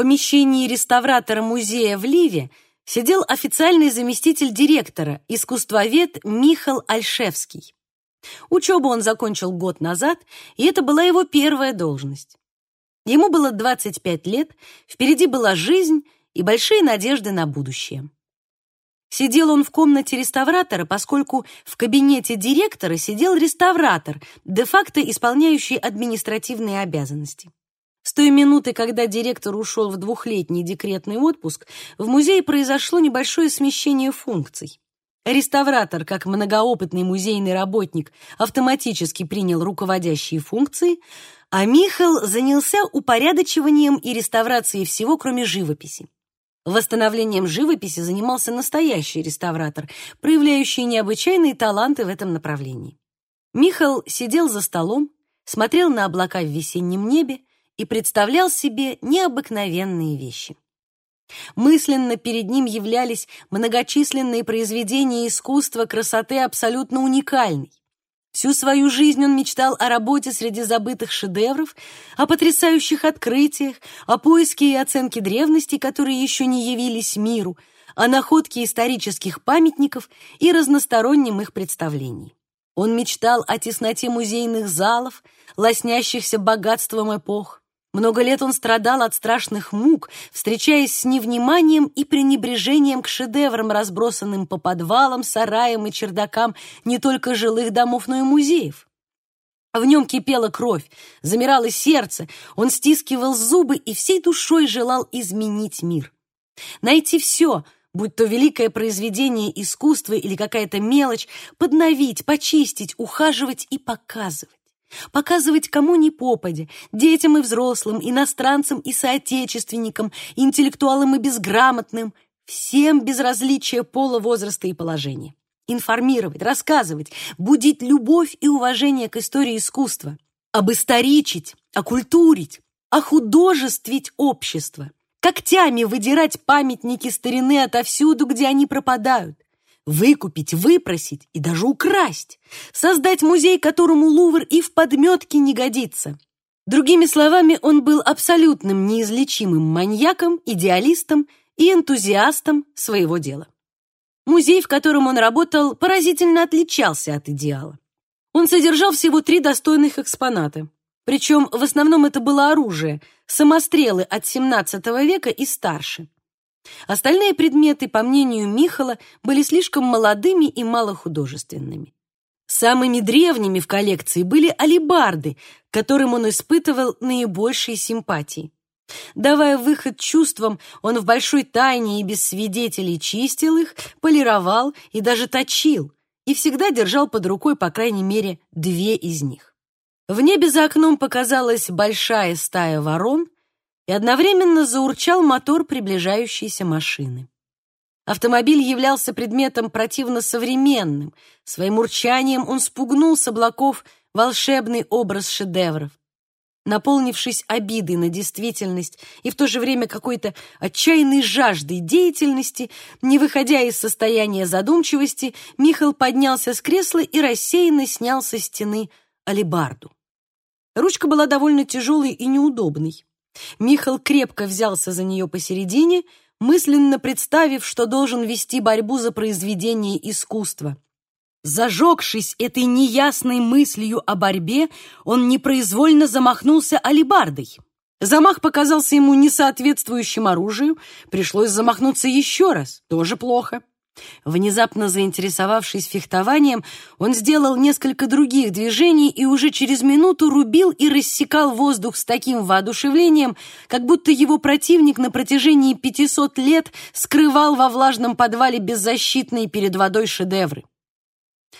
помещении реставратора музея в Ливе сидел официальный заместитель директора, искусствовед Михал Альшевский. Учебу он закончил год назад, и это была его первая должность. Ему было 25 лет, впереди была жизнь и большие надежды на будущее. Сидел он в комнате реставратора, поскольку в кабинете директора сидел реставратор, де-факто исполняющий административные обязанности. С той минуты, когда директор ушел в двухлетний декретный отпуск, в музее произошло небольшое смещение функций. Реставратор, как многоопытный музейный работник, автоматически принял руководящие функции, а Михал занялся упорядочиванием и реставрацией всего, кроме живописи. Восстановлением живописи занимался настоящий реставратор, проявляющий необычайные таланты в этом направлении. Михал сидел за столом, смотрел на облака в весеннем небе и представлял себе необыкновенные вещи. Мысленно перед ним являлись многочисленные произведения искусства красоты абсолютно уникальной. Всю свою жизнь он мечтал о работе среди забытых шедевров, о потрясающих открытиях, о поиске и оценке древностей, которые еще не явились миру, о находке исторических памятников и разностороннем их представлении. Он мечтал о тесноте музейных залов, лоснящихся богатством эпох, много лет он страдал от страшных мук, встречаясь с невниманием и пренебрежением к шедеврам, разбросанным по подвалам, сараям и чердакам не только жилых домов, но и музеев. В нем кипела кровь, замирало сердце, он стискивал зубы и всей душой желал изменить мир. Найти все, будь то великое произведение искусства или какая-то мелочь, подновить, почистить, ухаживать и показывать. Показывать кому ни попадя, детям и взрослым, иностранцам и соотечественникам, интеллектуалам и безграмотным, всем без различия пола, возраста и положения. Информировать, рассказывать, будить любовь и уважение к истории искусства, обысторичить, окультурить, охудожествить общество, когтями выдирать памятники старины отовсюду, где они пропадают, выкупить, выпросить и даже украсть, создать музей, которому Лувр и в подметке не годится. Другими словами, он был абсолютным неизлечимым маньяком, идеалистом и энтузиастом своего дела. Музей, в котором он работал, поразительно отличался от идеала. Он содержал всего три достойных экспоната. Причем в основном это было оружие, самострелы от XVII века и старше. Остальные предметы, по мнению Михала, были слишком молодыми и малохудожественными. Самыми древними в коллекции были алебарды, к которым он испытывал наибольшие симпатии. Давая выход чувствам, он в большой тайне и без свидетелей чистил их, полировал и даже точил, и всегда держал под рукой, по крайней мере, две из них. В небе за окном показалась большая стая ворон — и одновременно заурчал мотор приближающейся машины. Автомобиль являлся предметом противно современным. Своим урчанием он спугнул с облаков волшебный образ шедевров. Наполнившись обидой на действительность и в то же время какой-то отчаянной жаждой деятельности, не выходя из состояния задумчивости, Михаил поднялся с кресла и рассеянно снял со стены алебарду. Ручка была довольно тяжелой и неудобной. Михал крепко взялся за нее посередине, мысленно представив, что должен вести борьбу за произведение искусства. Зажегшись этой неясной мыслью о борьбе, он непроизвольно замахнулся алебардой. Замах показался ему несоответствующим оружию, пришлось замахнуться еще раз, тоже плохо. Внезапно заинтересовавшись фехтованием, он сделал несколько других движений и уже через минуту рубил и рассекал воздух с таким воодушевлением, как будто его противник на протяжении 500 лет скрывал во влажном подвале беззащитные перед водой шедевры.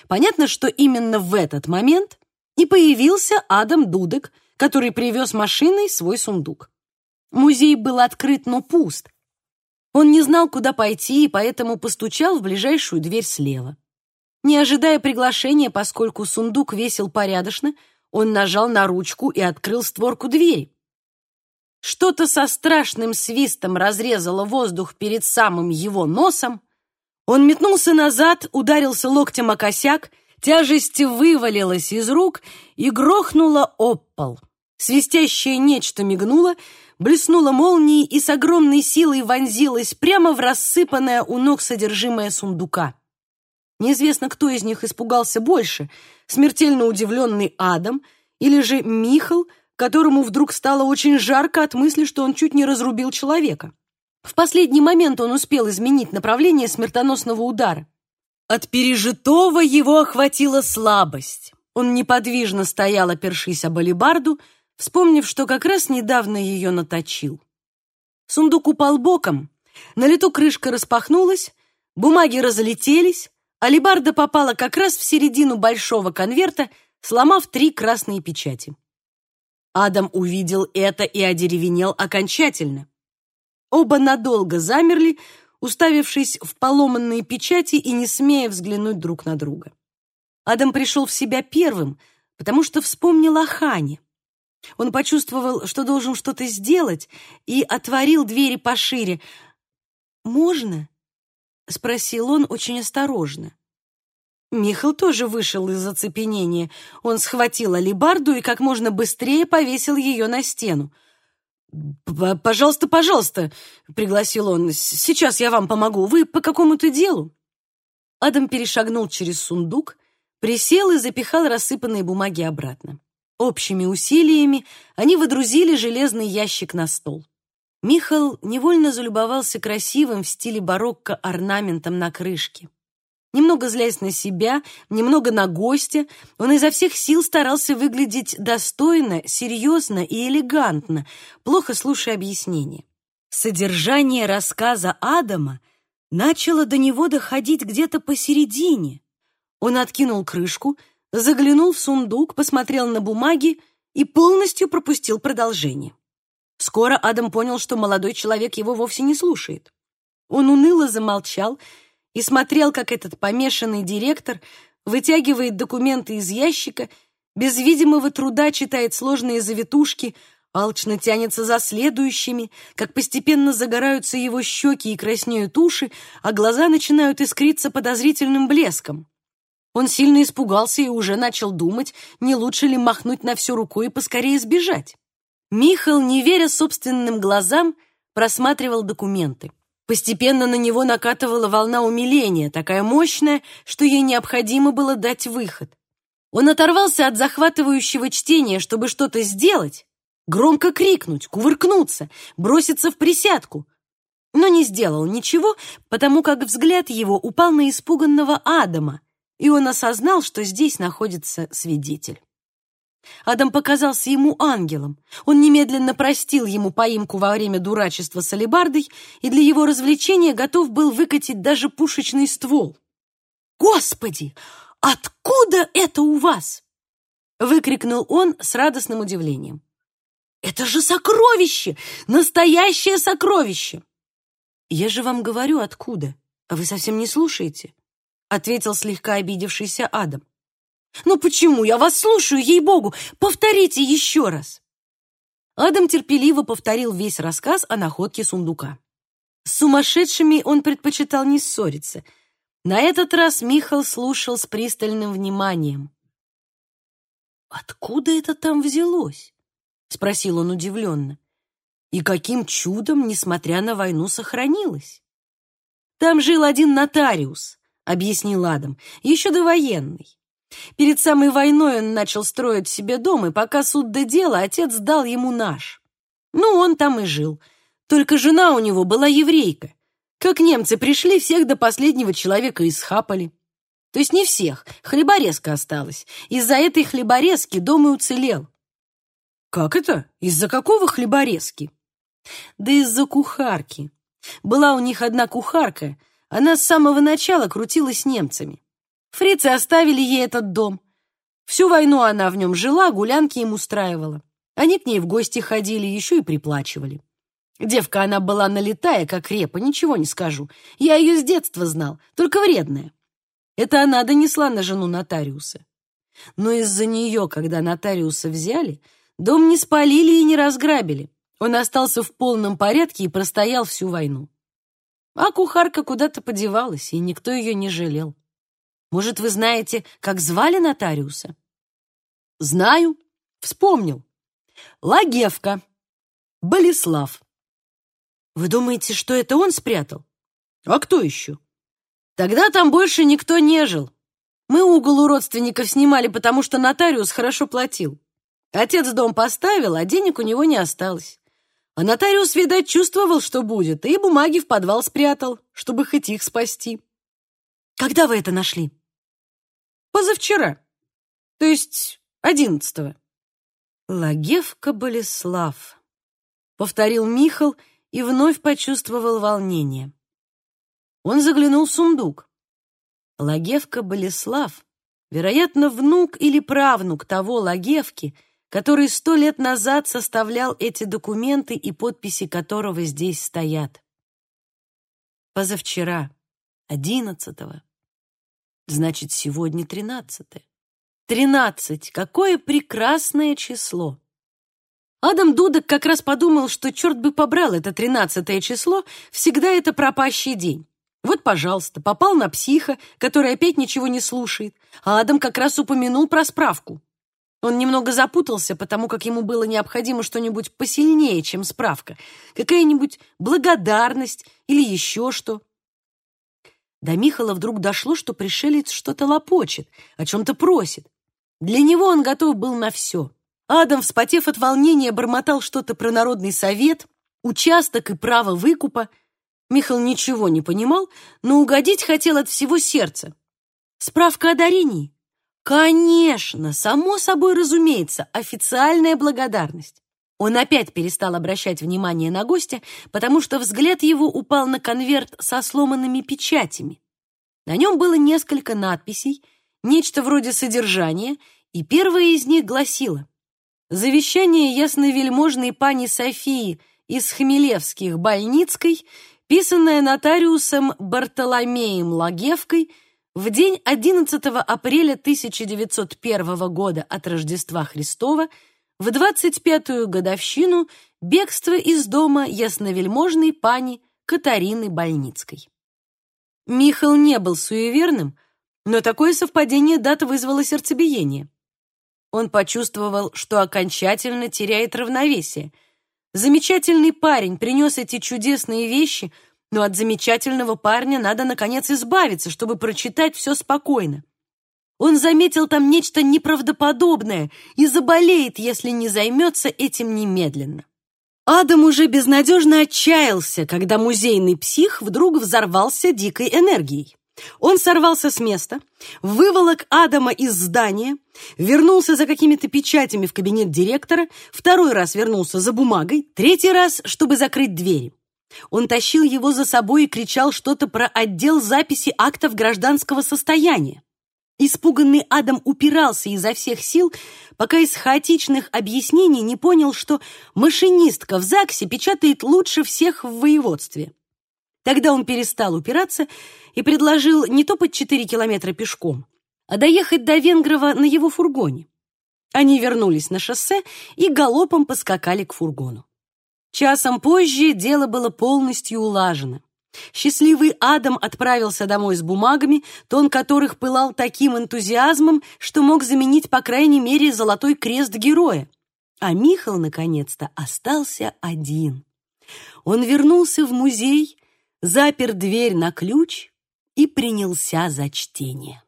Понятно, что именно в этот момент и появился Адам Дудек, который привез машиной свой сундук. Музей был открыт, но пуст — он не знал, куда пойти, и поэтому постучал в ближайшую дверь слева. Не ожидая приглашения, поскольку сундук весил порядочно, он нажал на ручку и открыл створку двери. Что-то со страшным свистом разрезало воздух перед самым его носом. Он метнулся назад, ударился локтем о косяк, тяжесть вывалилась из рук и грохнула об пол. Свистящее нечто мигнуло, блеснула молнией и с огромной силой вонзилась прямо в рассыпанное у ног содержимое сундука. Неизвестно, кто из них испугался больше, смертельно удивленный Адам или же Михал, которому вдруг стало очень жарко от мысли, что он чуть не разрубил человека. В последний момент он успел изменить направление смертоносного удара. От пережитого его охватила слабость. Он неподвижно стоял, опершись об алебарду, вспомнив, что как раз недавно ее наточил. Сундук упал боком, на лету крышка распахнулась, бумаги разлетелись, алебарда попала как раз в середину большого конверта, сломав три красные печати. Адам увидел это и одеревенел окончательно. Оба надолго замерли, уставившись в поломанные печати и не смея взглянуть друг на друга. Адам пришел в себя первым, потому что вспомнил о Хане. Он почувствовал, что должен что-то сделать, и отворил двери пошире. «Можно?» — спросил он очень осторожно. Михал тоже вышел из оцепенения. Он схватил алебарду и как можно быстрее повесил ее на стену. «Пожалуйста, пожалуйста», — пригласил он, — «сейчас я вам помогу. Вы по какому-то делу?» Адам перешагнул через сундук, присел и запихал рассыпанные бумаги обратно. Общими усилиями они водрузили железный ящик на стол. Михал невольно залюбовался красивым в стиле барокко орнаментом на крышке. Немного злясь на себя, немного на гостя, он изо всех сил старался выглядеть достойно, серьезно и элегантно, плохо слушая объяснения. Содержание рассказа Адама начало до него доходить где-то посередине. Он откинул крышку, заглянул в сундук, посмотрел на бумаги и полностью пропустил продолжение. Скоро Адам понял, что молодой человек его вовсе не слушает. Он уныло замолчал и смотрел, как этот помешанный директор вытягивает документы из ящика, без видимого труда читает сложные завитушки, алчно тянется за следующими, как постепенно загораются его щеки и краснеют уши, а глаза начинают искриться подозрительным блеском. Он сильно испугался и уже начал думать, не лучше ли махнуть на всю руку и поскорее сбежать. Михал, не веря собственным глазам, просматривал документы. Постепенно на него накатывала волна умиления, такая мощная, что ей необходимо было дать выход. Он оторвался от захватывающего чтения, чтобы что-то сделать, громко крикнуть, кувыркнуться, броситься в присядку. Но не сделал ничего, потому как взгляд его упал на испуганного Адама, и он осознал, что здесь находится свидетель. Адам показался ему ангелом. Он немедленно простил ему поимку во время дурачества с алебардой и для его развлечения готов был выкатить даже пушечный ствол. «Господи, откуда это у вас?» — выкрикнул он с радостным удивлением. «Это же сокровище! Настоящее сокровище!» «Я же вам говорю, откуда, а вы совсем не слушаете», — ответил слегка обидевшийся Адам. «Ну почему? Я вас слушаю, ей-богу! Повторите еще раз!» Адам терпеливо повторил весь рассказ о находке сундука. С сумасшедшими он предпочитал не ссориться. На этот раз Михал слушал с пристальным вниманием. «Откуда это там взялось?» — спросил он удивленно. «И каким чудом, несмотря на войну, сохранилось?» «Там жил один нотариус», — объяснил Адам, — «еще довоенный. Перед самой войной он начал строить себе дом, и пока суд до дела, отец дал ему наш. Ну, он там и жил. Только жена у него была еврейка. Как немцы пришли, всех до последнего человека исхапали. То есть не всех, хлеборезка осталась. Из-за этой хлеборезки дом и уцелел. Как это? Из-за какого хлеборезки? Да из-за кухарки. Была у них одна кухарка, она с самого начала крутилась с немцами. Фрицы оставили ей этот дом. Всю войну она в нем жила, гулянки им устраивала. Они к ней в гости ходили, еще и приплачивали. Девка она была налетая, как репа, ничего не скажу. Я ее с детства знал, только вредная. Это она донесла на жену нотариуса. Но из-за нее, когда нотариуса взяли, дом не спалили и не разграбили. Он остался в полном порядке и простоял всю войну. А кухарка куда-то подевалась, и никто ее не жалел. Может, вы знаете, как звали нотариуса? Знаю, вспомнил. Лагевка. Болеслав. Вы думаете, что это он спрятал? А кто еще? Тогда там больше никто не жил. Мы угол у родственников снимали, потому что нотариус хорошо платил. Отец дом поставил, а денег у него не осталось. А нотариус, видать, чувствовал, что будет, и бумаги в подвал спрятал, чтобы хоть их спасти. Когда вы это нашли? Позавчера. То есть одиннадцатого. Лагевка Болеслав, повторил Михал и вновь почувствовал волнение. Он заглянул в сундук. Лагевка Болеслав, вероятно, внук или правнук того Лагевки, который сто лет назад составлял эти документы и подписи которого здесь стоят. Позавчера, одиннадцатого. Значит, сегодня тринадцатое. Тринадцать! Какое прекрасное число! Адам Дудок как раз подумал, что черт бы побрал это тринадцатое число, всегда это пропащий день. Вот, пожалуйста, попал на психа, который опять ничего не слушает, а Адам как раз упомянул про справку. Он немного запутался, потому как ему было необходимо что-нибудь посильнее, чем справка, какая-нибудь благодарность или еще что. До Михала вдруг дошло, что пришелец что-то лопочет, о чем-то просит. Для него он готов был на все. Адам, вспотев от волнения, бормотал что-то про народный совет, участок и право выкупа. Михал ничего не понимал, но угодить хотел от всего сердца. Справка о дарении? Конечно, само собой разумеется, официальная благодарность. Он опять перестал обращать внимание на гостя, потому что взгляд его упал на конверт со сломанными печатями. На нем было несколько надписей, нечто вроде содержания, и первая из них гласила «Завещание ясновельможной пани Софии из Хмелевских Больницкой, писанное нотариусом Бартоломеем Лагевкой в день 11 апреля 1901 года от Рождества Христова, в 25-ю годовщину бегства из дома ясновельможной пани Катарины Больницкой. Михал не был суеверным, но такое совпадение дат вызвало сердцебиение. Он почувствовал, что окончательно теряет равновесие. Замечательный парень принес эти чудесные вещи, но от замечательного парня надо, наконец, избавиться, чтобы прочитать все спокойно. Он заметил там нечто неправдоподобное и заболеет, если не займется этим немедленно. Адам уже безнадежно отчаялся, когда музейный псих вдруг взорвался дикой энергией. Он сорвался с места, выволок Адама из здания, вернулся за какими-то печатями в кабинет директора, второй раз вернулся за бумагой, третий раз, чтобы закрыть двери. Он тащил его за собой и кричал что-то про отдел записи актов гражданского состояния. Испуганный Адам упирался изо всех сил, пока из хаотичных объяснений не понял, что машинистка в ЗАГСе печатает лучше всех в воеводстве. Тогда он перестал упираться и предложил не топать четыре километра пешком, а доехать до Венгрова на его фургоне. Они вернулись на шоссе и галопом поскакали к фургону. Часом позже дело было полностью улажено. Счастливый Адам отправился домой с бумагами, тон которых пылал таким энтузиазмом, что мог заменить, по крайней мере, золотой крест героя. А Михал, наконец-то, остался один. Он вернулся в музей, запер дверь на ключ и принялся за чтение.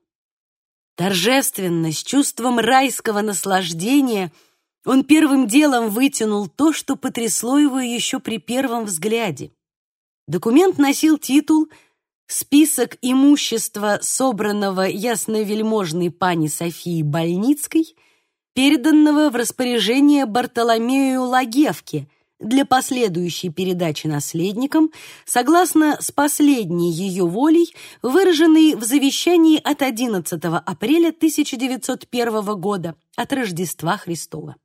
Торжественно, с чувством райского наслаждения, он первым делом вытянул то, что потрясло его еще при первом взгляде. Документ носил титул «Список имущества, собранного ясновельможной пани Софии Больницкой, переданного в распоряжение Бартоломею Лагевке для последующей передачи наследникам, согласно с последней ее волей, выраженной в завещании от 11 апреля 1901 года от Рождества Христова.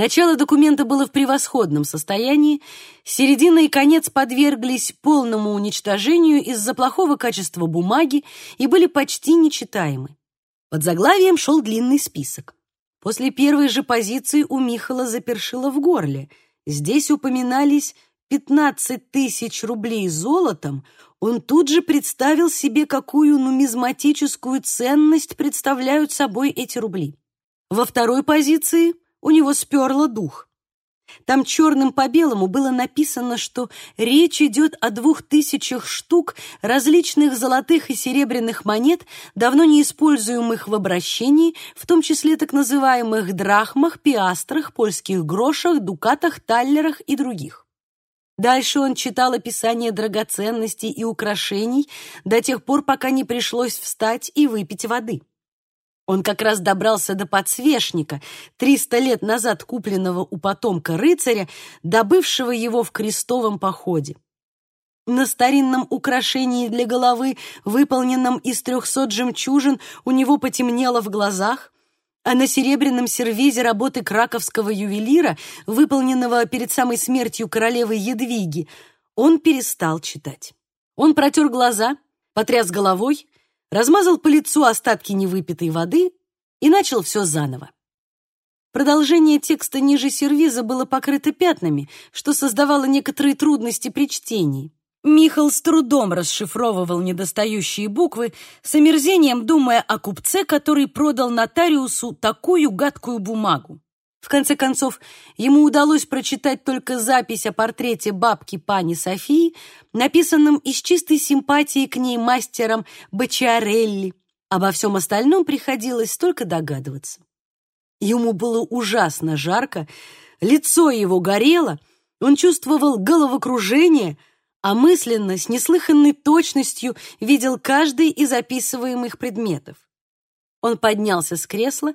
Начало документа было в превосходном состоянии, середина и конец подверглись полному уничтожению из-за плохого качества бумаги и были почти нечитаемы. Под заглавием шел длинный список. После первой же позиции у Михала запершило в горле. Здесь упоминались 15 тысяч рублей золотом, он тут же представил себе, какую нумизматическую ценность представляют собой эти рубли. Во второй позиции у него сперло дух. Там черным по белому было написано, что речь идет о двух тысячах штук различных золотых и серебряных монет, давно не используемых в обращении, в том числе так называемых драхмах, пиастрах, польских грошах, дукатах, таллерах и других. Дальше он читал описание драгоценностей и украшений до тех пор, пока не пришлось встать и выпить воды. Он как раз добрался до подсвечника, триста лет назад купленного у потомка рыцаря, добывшего его в крестовом походе. На старинном украшении для головы, выполненном из трехсот жемчужин, у него потемнело в глазах, а на серебряном сервизе работы краковского ювелира, выполненного перед самой смертью королевы Едвиги, он перестал читать. Он протер глаза, потряс головой размазал по лицу остатки невыпитой воды и начал все заново. Продолжение текста ниже сервиза было покрыто пятнами, что создавало некоторые трудности при чтении. Михал с трудом расшифровывал недостающие буквы, с омерзением думая о купце, который продал нотариусу такую гадкую бумагу. В конце концов, ему удалось прочитать только запись о портрете бабки пани Софии, написанном из чистой симпатии к ней мастером Бачиарелли. Обо всем остальном приходилось только догадываться. Ему было ужасно жарко, лицо его горело, он чувствовал головокружение, а мысленно, с неслыханной точностью, видел каждый из описываемых предметов. Он поднялся с кресла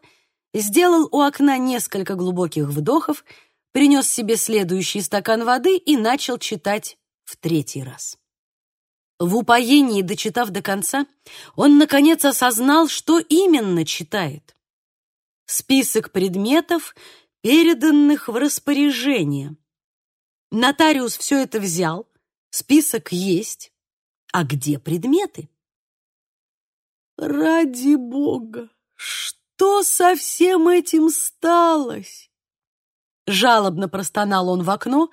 сделал у окна несколько глубоких вдохов, принес себе следующий стакан воды и начал читать в третий раз. В упоении, дочитав до конца, он, наконец, осознал, что именно читает. Список предметов, переданных в распоряжение. Нотариус все это взял, список есть, а где предметы? «Ради бога, что?» Что со всем этим сталось?» Жалобно простонал он в окно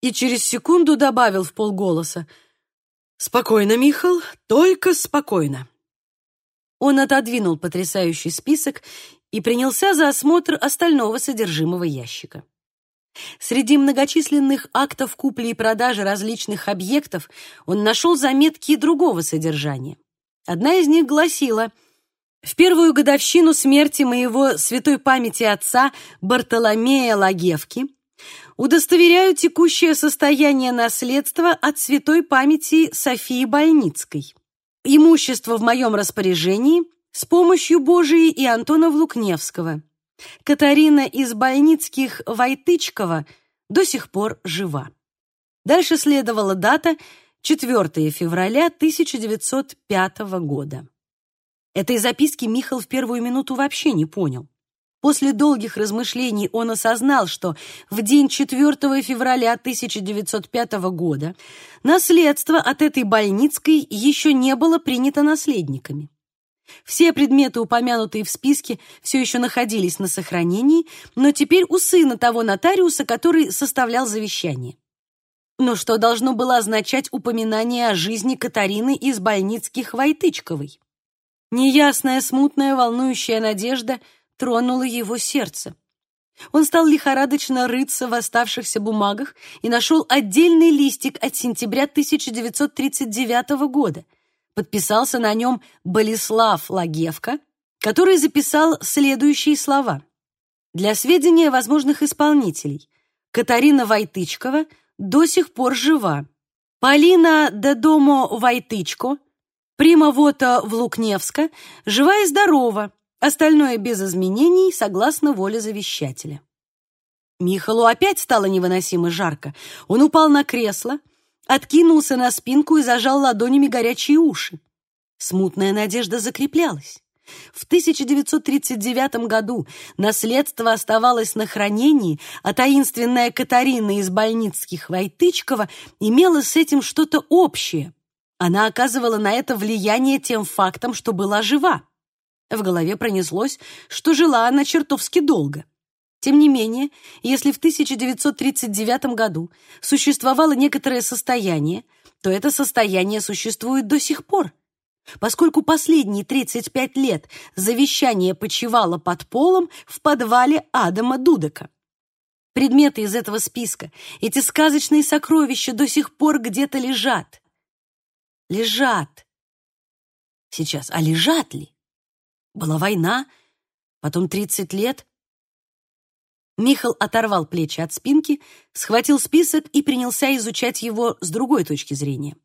и через секунду добавил в полголоса. «Спокойно, Михал, только спокойно». Он отодвинул потрясающий список и принялся за осмотр остального содержимого ящика. Среди многочисленных актов купли и продажи различных объектов он нашел заметки другого содержания. Одна из них гласила в первую годовщину смерти моего святой памяти отца Бартоломея Лагевки удостоверяю текущее состояние наследства от святой памяти Софии Больницкой. Имущество в моем распоряжении с помощью Божией и Антона Влукневского. Катарина из Больницких Войтычкова до сих пор жива. Дальше следовала дата 4 февраля 1905 года. Этой записки Михал в первую минуту вообще не понял. После долгих размышлений он осознал, что в день 4 февраля 1905 года наследство от этой больницкой еще не было принято наследниками. Все предметы, упомянутые в списке, все еще находились на сохранении, но теперь у сына того нотариуса, который составлял завещание. Но что должно было означать упоминание о жизни Катарины из больницких Войтычковой? Неясная, смутная, волнующая надежда тронула его сердце. Он стал лихорадочно рыться в оставшихся бумагах и нашел отдельный листик от сентября 1939 года. Подписался на нем Болеслав Лагевка, который записал следующие слова. Для сведения возможных исполнителей. Катарина Войтычкова до сих пор жива. Полина Дедомо Войтычко – Прима Вота в Лукневска жива и здорова, остальное без изменений, согласно воле завещателя. Михалу опять стало невыносимо жарко. Он упал на кресло, откинулся на спинку и зажал ладонями горячие уши. Смутная надежда закреплялась. В 1939 году наследство оставалось на хранении, а таинственная Катарина из больницких Войтычкова имела с этим что-то общее. Она оказывала на это влияние тем фактом, что была жива. В голове пронеслось, что жила она чертовски долго. Тем не менее, если в 1939 году существовало некоторое состояние, то это состояние существует до сих пор. Поскольку последние 35 лет завещание почивало под полом в подвале Адама Дудека. Предметы из этого списка, эти сказочные сокровища до сих пор где-то лежат. Лежат. Сейчас, а лежат ли? Была война, потом тридцать лет. Михал оторвал плечи от спинки, схватил список и принялся изучать его с другой точки зрения.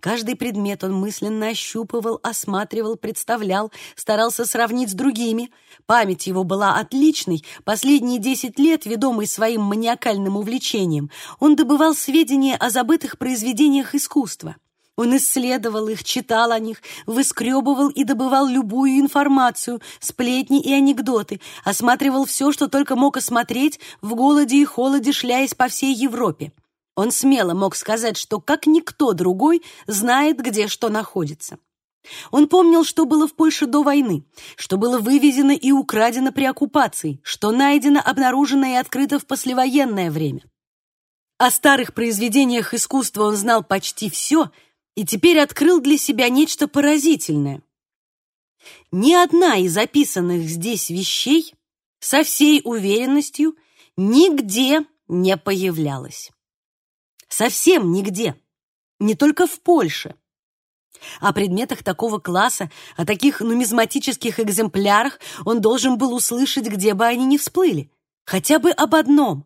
Каждый предмет он мысленно ощупывал, осматривал, представлял, старался сравнить с другими. Память его была отличной. Последние десять лет, ведомый своим маниакальным увлечением, он добывал сведения о забытых произведениях искусства. Он исследовал их, читал о них, выскребывал и добывал любую информацию, сплетни и анекдоты, осматривал все, что только мог осмотреть, в голоде и холоде шляясь по всей Европе. Он смело мог сказать, что как никто другой знает, где что находится. Он помнил, что было в Польше до войны, что было вывезено и украдено при оккупации, что найдено, обнаружено и открыто в послевоенное время. О старых произведениях искусства он знал почти все и теперь открыл для себя нечто поразительное. Ни одна из описанных здесь вещей со всей уверенностью нигде не появлялась. Совсем нигде. Не только в Польше. О предметах такого класса, о таких нумизматических экземплярах он должен был услышать, где бы они ни всплыли. Хотя бы об одном.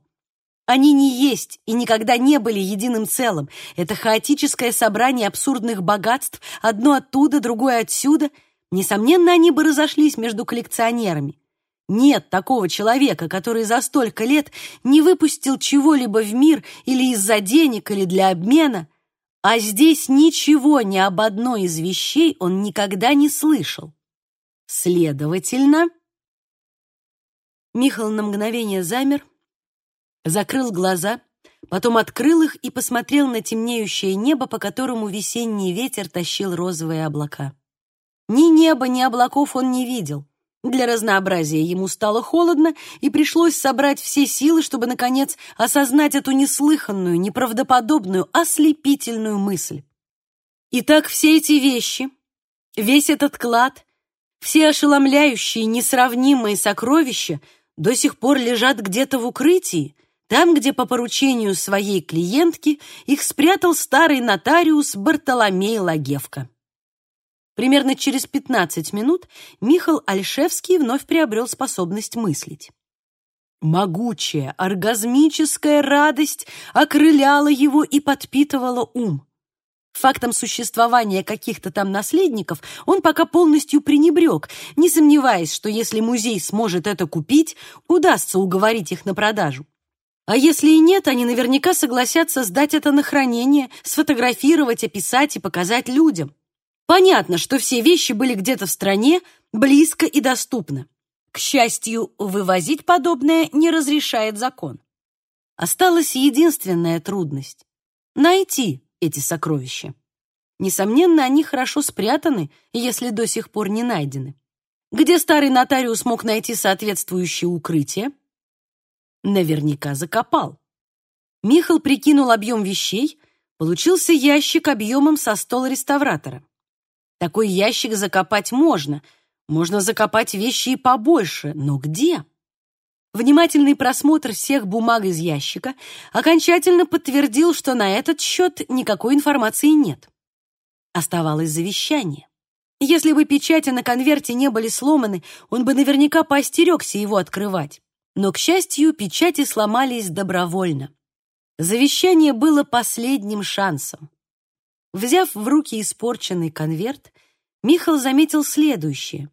Они не есть и никогда не были единым целым. Это хаотическое собрание абсурдных богатств, одно оттуда, другое отсюда. Несомненно, они бы разошлись между коллекционерами. Нет такого человека, который за столько лет не выпустил чего-либо в мир или из-за денег, или для обмена, а здесь ничего ни об одной из вещей он никогда не слышал. Следовательно, Михаил на мгновение замер, закрыл глаза, потом открыл их и посмотрел на темнеющее небо, по которому весенний ветер тащил розовые облака. Ни неба, ни облаков он не видел. Для разнообразия ему стало холодно, и пришлось собрать все силы, чтобы, наконец, осознать эту неслыханную, неправдоподобную, ослепительную мысль. Итак, все эти вещи, весь этот клад, все ошеломляющие, несравнимые сокровища до сих пор лежат где-то в укрытии, там, где по поручению своей клиентки их спрятал старый нотариус Бартоломей Лагевка. Примерно через 15 минут Михал Альшевский вновь приобрел способность мыслить. Могучая, оргазмическая радость окрыляла его и подпитывала ум. Фактом существования каких-то там наследников он пока полностью пренебрег, не сомневаясь, что если музей сможет это купить, удастся уговорить их на продажу. А если и нет, они наверняка согласятся сдать это на хранение, сфотографировать, описать и показать людям. Понятно, что все вещи были где-то в стране, близко и доступно. К счастью, вывозить подобное не разрешает закон. Осталась единственная трудность — найти эти сокровища. Несомненно, они хорошо спрятаны, если до сих пор не найдены. Где старый нотариус мог найти соответствующее укрытие? Наверняка закопал. Михал прикинул объем вещей, получился ящик объемом со стол реставратора. Такой ящик закопать можно. Можно закопать вещи и побольше. Но где? Внимательный просмотр всех бумаг из ящика окончательно подтвердил, что на этот счет никакой информации нет. Оставалось завещание. Если бы печати на конверте не были сломаны, он бы наверняка поостерегся его открывать. Но, к счастью, печати сломались добровольно. Завещание было последним шансом. Взяв в руки испорченный конверт, Михал заметил следующее.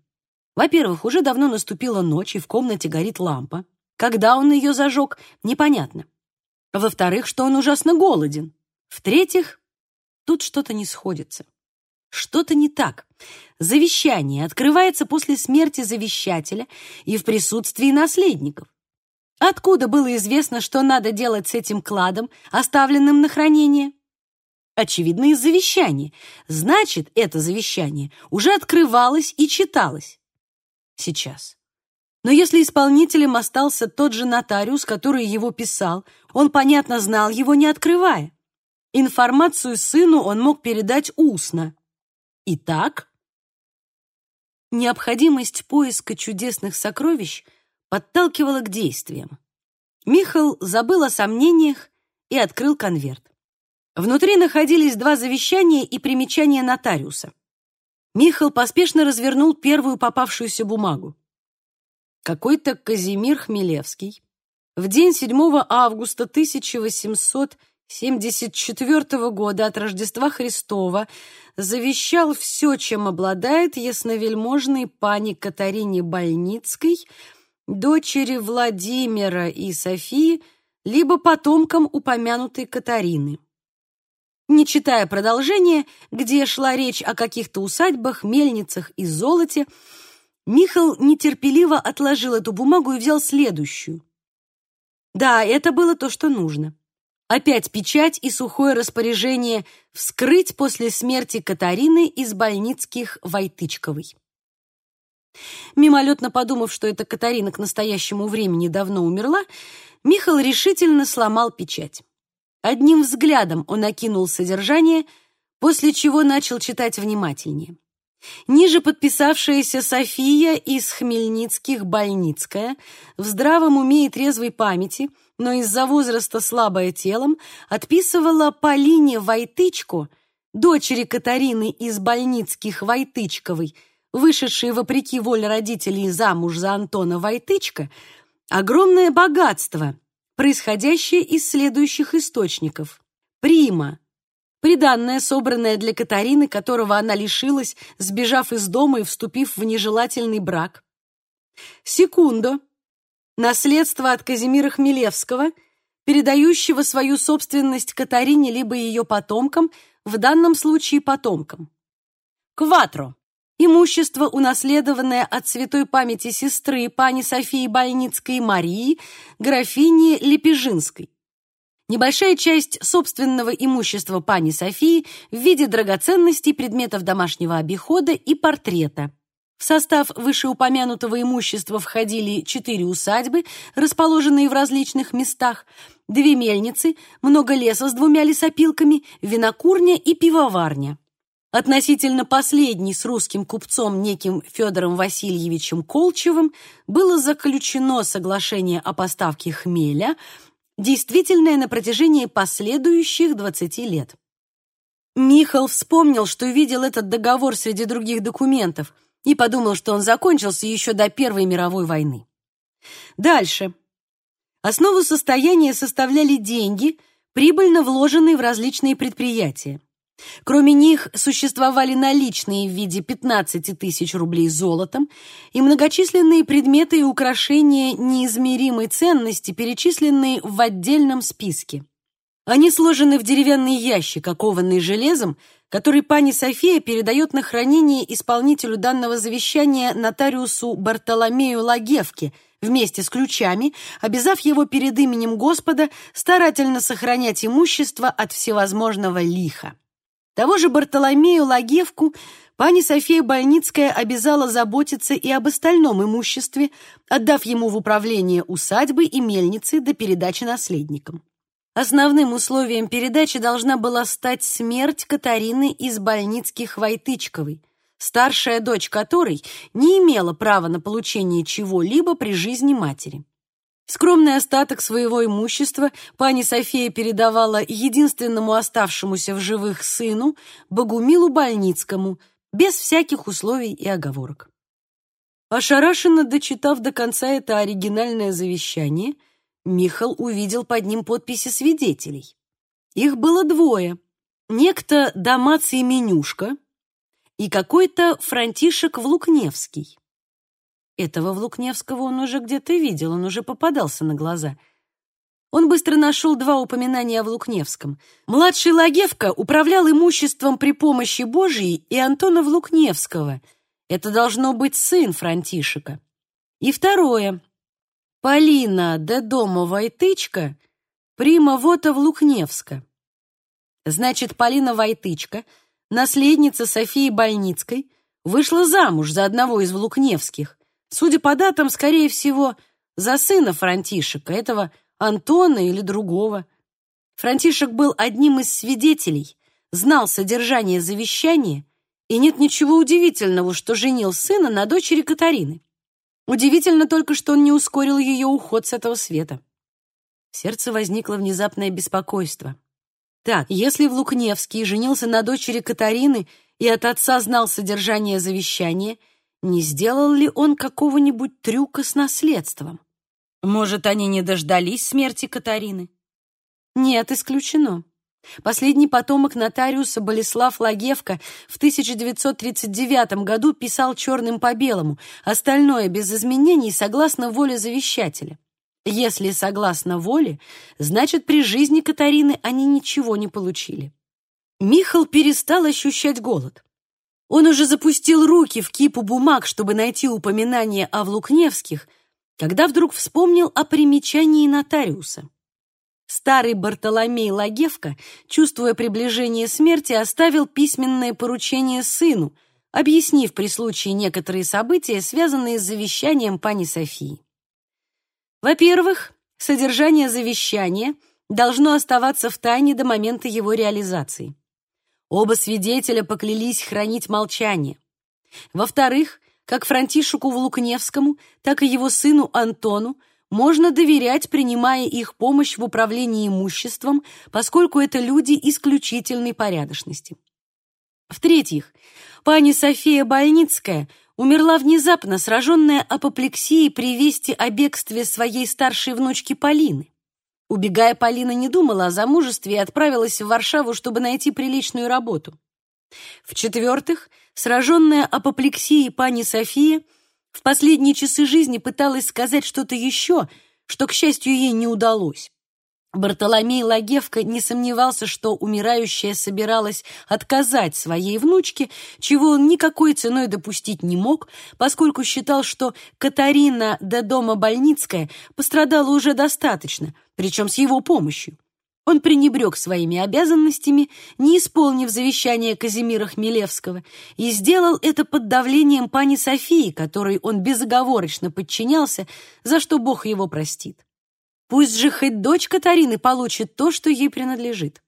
Во-первых, уже давно наступила ночь, и в комнате горит лампа. Когда он ее зажег, непонятно. Во-вторых, что он ужасно голоден. В-третьих, тут что-то не сходится. Что-то не так. Завещание открывается после смерти завещателя и в присутствии наследников. Откуда было известно, что надо делать с этим кладом, оставленным на хранение? Очевидно, из завещания. Значит, это завещание уже открывалось и читалось. Сейчас. Но если исполнителем остался тот же нотариус, который его писал, он, понятно, знал его, не открывая. Информацию сыну он мог передать устно. Итак, необходимость поиска чудесных сокровищ подталкивала к действиям. Михал забыл о сомнениях и открыл конверт. Внутри находились два завещания и примечания нотариуса. Михал поспешно развернул первую попавшуюся бумагу. Какой-то Казимир Хмелевский в день 7 августа 1874 года от Рождества Христова завещал все, чем обладает ясновельможной пани Катарине Больницкой, дочери Владимира и Софии, либо потомкам упомянутой Катарины. Не читая продолжения, где шла речь о каких-то усадьбах, мельницах и золоте, Михал нетерпеливо отложил эту бумагу и взял следующую. Да, это было то, что нужно. Опять печать и сухое распоряжение вскрыть после смерти Катарины из больницких Войтычковой. Мимолетно подумав, что эта Катарина к настоящему времени давно умерла, Михал решительно сломал печать. Одним взглядом он окинул содержание, после чего начал читать внимательнее. Ниже подписавшаяся София из Хмельницких Больницкая в здравом уме и трезвой памяти, но из-за возраста слабая телом, отписывала Полине Войтычку, дочери Катарины из Больницких Войтычковой, вышедшей вопреки воле родителей замуж за Антона Войтычка, огромное богатство, происходящее из следующих источников. Прима – приданное, собранное для Катарины, которого она лишилась, сбежав из дома и вступив в нежелательный брак. Секундо – наследство от Казимира Хмелевского, передающего свою собственность Катарине либо ее потомкам, в данном случае потомкам. Кватро Имущество, унаследованное от святой памяти сестры пани Софии Больницкой Марии, графини Лепежинской. Небольшая часть собственного имущества пани Софии в виде драгоценностей, предметов домашнего обихода и портрета. В состав вышеупомянутого имущества входили четыре усадьбы, расположенные в различных местах, две мельницы, много леса с двумя лесопилками, винокурня и пивоварня. Относительно последней с русским купцом неким Федором Васильевичем Колчевым было заключено соглашение о поставке хмеля, действительное на протяжении последующих 20 лет. Михал вспомнил, что видел этот договор среди других документов и подумал, что он закончился еще до Первой мировой войны. Дальше. Основу состояния составляли деньги, прибыльно вложенные в различные предприятия. Кроме них существовали наличные в виде 15 тысяч рублей золотом и многочисленные предметы и украшения неизмеримой ценности, перечисленные в отдельном списке. Они сложены в деревянный ящик, окованный железом, который пани София передает на хранение исполнителю данного завещания нотариусу Бартоломею Лагевке вместе с ключами, обязав его перед именем Господа старательно сохранять имущество от всевозможного лиха. Того же Бартоломею Лагевку пани София Больницкая обязала заботиться и об остальном имуществе, отдав ему в управление усадьбы и мельницы до передачи наследникам. Основным условием передачи должна была стать смерть Катарины из Больницких Войтычковой, старшая дочь которой не имела права на получение чего-либо при жизни матери. Скромный остаток своего имущества пани София передавала единственному оставшемуся в живых сыну, Богумилу Больницкому, без всяких условий и оговорок. Ошарашенно дочитав до конца это оригинальное завещание, Михал увидел под ним подписи свидетелей. Их было двое. Некто Дамаций Менюшка и какой-то Франтишек Влукневский. Этого Влукневского он уже где-то видел, он уже попадался на глаза. Он быстро нашел два упоминания о Влукневском. Младший Лагевка управлял имуществом при помощи Божьей и Антона Влукневского. Это должно быть сын Франтишека. И второе. Полина де дома Войтычка, прима вота Влукневска. Значит, Полина Войтычка, наследница Софии Больницкой, вышла замуж за одного из Влукневских, Судя по датам, скорее всего, за сына Франтишека, этого Антона или другого. Франтишек был одним из свидетелей, знал содержание завещания, и нет ничего удивительного, что женил сына на дочери Катарины. Удивительно только, что он не ускорил ее уход с этого света. В сердце возникло внезапное беспокойство. Так, если Влукневский женился на дочери Катарины и от отца знал содержание завещания, не сделал ли он какого-нибудь трюка с наследством? Может, они не дождались смерти Катарины? Нет, исключено. Последний потомок нотариуса Болеслав Лагевка в 1939 году писал черным по белому, остальное без изменений согласно воле завещателя. Если согласно воле, значит, при жизни Катарины они ничего не получили. Михал перестал ощущать голод. Он уже запустил руки в кипу бумаг, чтобы найти упоминание о Влукневских, когда вдруг вспомнил о примечании нотариуса. Старый Бартоломей Лагевка, чувствуя приближение смерти, оставил письменное поручение сыну, объяснив при случае некоторые события, связанные с завещанием пани Софии. Во-первых, содержание завещания должно оставаться в тайне до момента его реализации. Оба свидетеля поклялись хранить молчание. Во-вторых, как Франтишеку Влукневскому, так и его сыну Антону можно доверять, принимая их помощь в управлении имуществом, поскольку это люди исключительной порядочности. В-третьих, пани София Больницкая – умерла внезапно, сраженная апоплексией при вести о бегстве своей старшей внучки Полины. Убегая, Полина не думала о замужестве и отправилась в Варшаву, чтобы найти приличную работу. В-четвертых, сраженная апоплексией пани София в последние часы жизни пыталась сказать что-то еще, что, к счастью, ей не удалось. Бартоломей Лагевка не сомневался, что умирающая собиралась отказать своей внучке, чего он никакой ценой допустить не мог, поскольку считал, что Катарина до дома Больницкая пострадала уже достаточно, причем с его помощью. Он пренебрег своими обязанностями, не исполнив завещание Казимира Хмелевского, и сделал это под давлением пани Софии, которой он безоговорочно подчинялся, за что Бог его простит. Пусть же хоть дочь Катарины получит то, что ей принадлежит.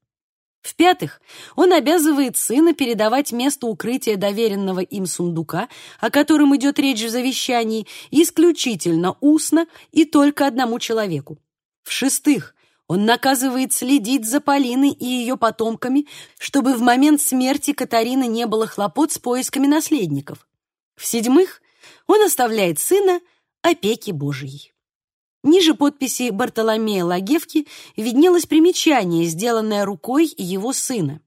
В-пятых, он обязывает сына передавать место укрытия доверенного им сундука, о котором идет речь в завещании, исключительно устно и только одному человеку. В-шестых, он наказывает следить за Полиной и ее потомками, чтобы в момент смерти Катарины не было хлопот с поисками наследников. В-седьмых, он оставляет сына опеки Божией. Ниже подписи Бартоломея Лагевки виднелось примечание, сделанное рукой его сына.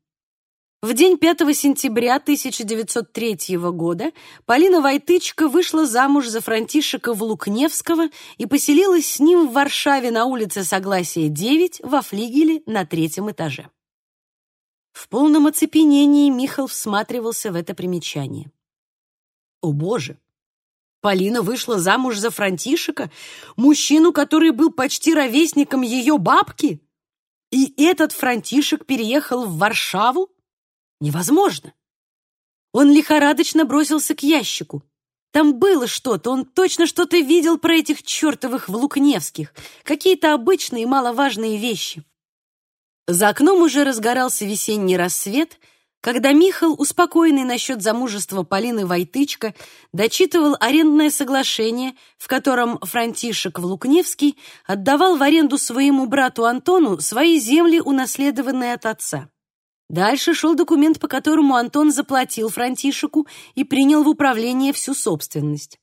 В день 5 сентября 1903 года Полина Войтычка вышла замуж за Франтишека Влукневского и поселилась с ним в Варшаве на улице Согласия 9 во флигеле на третьем этаже. В полном оцепенении Михал всматривался в это примечание. О, Боже! Полина вышла замуж за Франтишека, мужчину, который был почти ровесником ее бабки? И этот Франтишек переехал в Варшаву? Невозможно. Он лихорадочно бросился к ящику. Там было что-то, он точно что-то видел про этих чертовых Влукневских, какие-то обычные маловажные вещи. За окном уже разгорался весенний рассвет — когда Михал, успокоенный насчет замужества Полины Войтычка, дочитывал арендное соглашение, в котором Франтишек Влукневский отдавал в аренду своему брату Антону свои земли, унаследованные от отца. Дальше шел документ, по которому Антон заплатил Франтишеку и принял в управление всю собственность.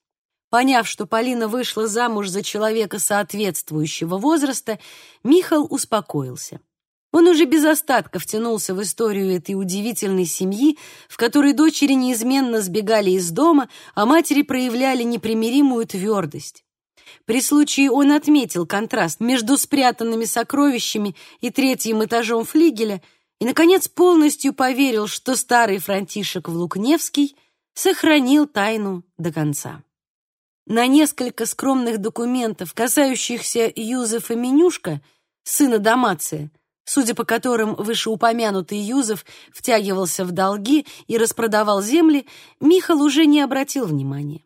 Поняв, что Полина вышла замуж за человека соответствующего возраста, Михал успокоился. Он уже без остатка втянулся в историю этой удивительной семьи, в которой дочери неизменно сбегали из дома, а матери проявляли непримиримую твердость. При случае он отметил контраст между спрятанными сокровищами и третьим этажом флигеля и, наконец, полностью поверил, что старый Франтишек Влукневский сохранил тайну до конца. На несколько скромных документов, касающихся Юзефа Менюшка, сына Дамация, судя по которым вышеупомянутый Юзеф втягивался в долги и распродавал земли, Михал уже не обратил внимания.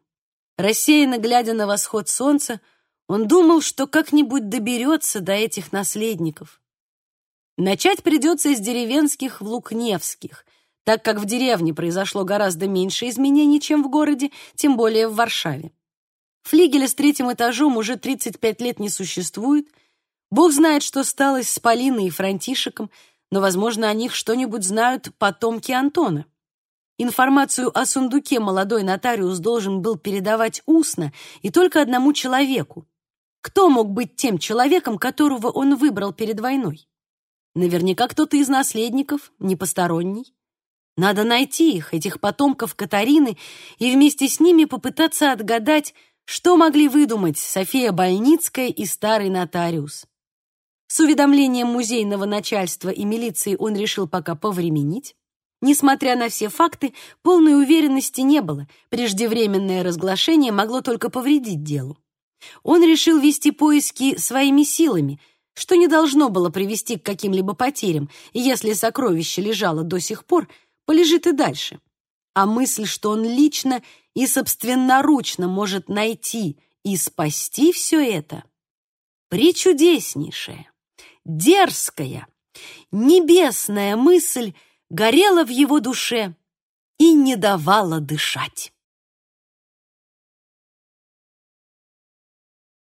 Рассеянно глядя на восход солнца, он думал, что как-нибудь доберется до этих наследников. Начать придется с деревенских Влукневских, так как в деревне произошло гораздо меньше изменений, чем в городе, тем более в Варшаве. Флигеля с третьим этажом уже 35 лет не существует — Бог знает, что стало с Полиной и Франтишеком, но, возможно, о них что-нибудь знают потомки Антона. Информацию о сундуке молодой нотариус должен был передавать устно и только одному человеку. Кто мог быть тем человеком, которого он выбрал перед войной? Наверняка кто-то из наследников, не посторонний. Надо найти их, этих потомков Катарины, и вместе с ними попытаться отгадать, что могли выдумать София Больницкая и старый нотариус. С уведомлением музейного начальства и милиции он решил пока повременить. Несмотря на все факты, полной уверенности не было. Преждевременное разглашение могло только повредить делу. Он решил вести поиски своими силами, что не должно было привести к каким-либо потерям, и если сокровище лежало до сих пор, полежит и дальше. А мысль, что он лично и собственноручно может найти и спасти все это, причудеснейшая, дерзкая, небесная мысль горела в его душе и не давала дышать.